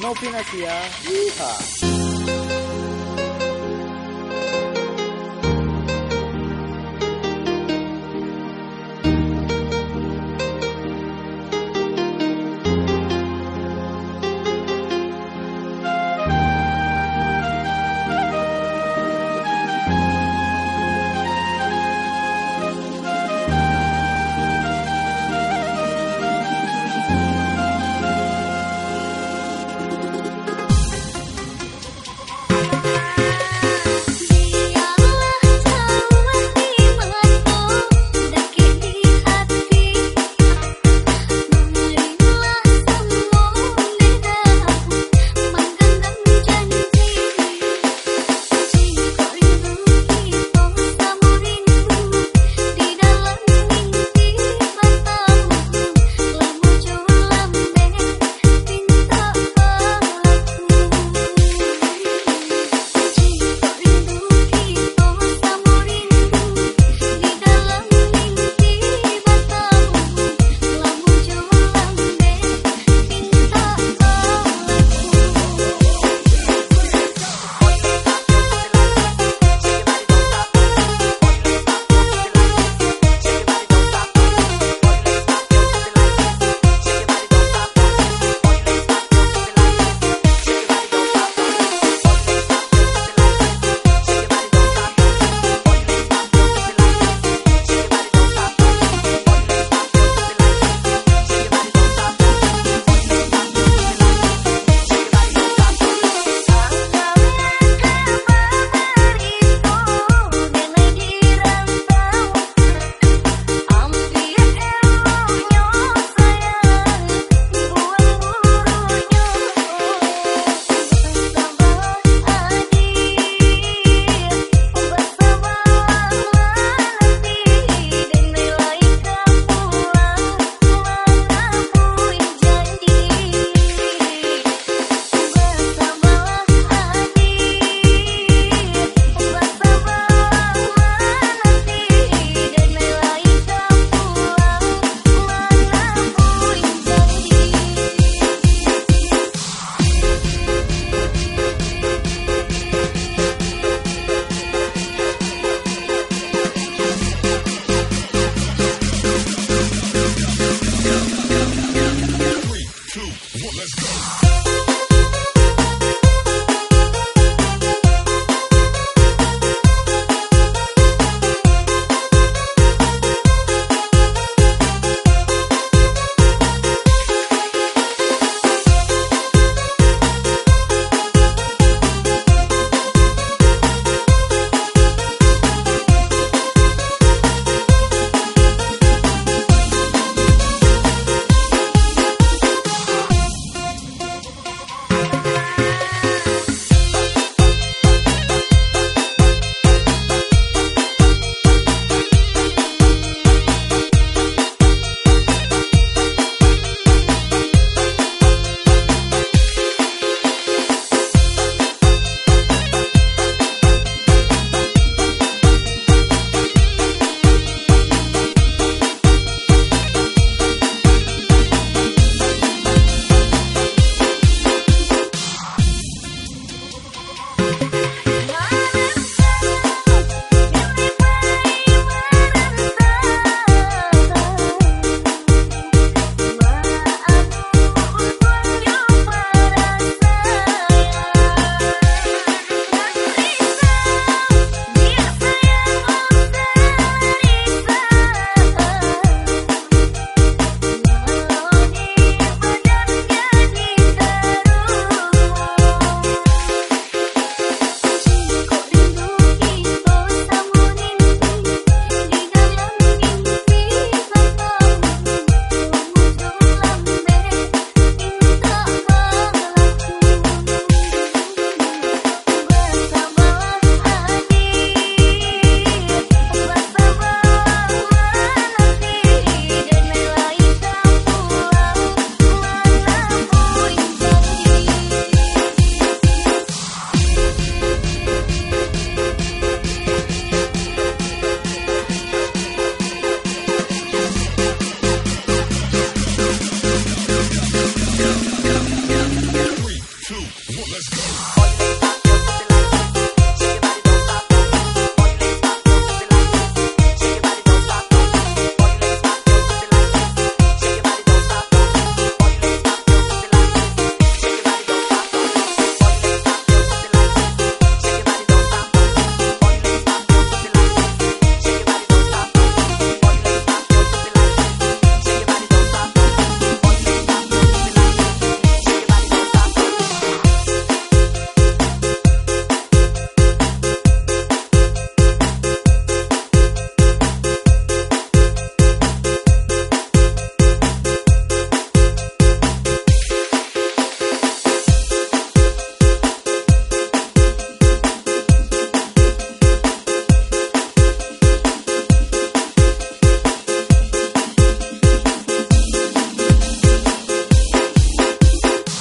No Novinasia. Yeehaw.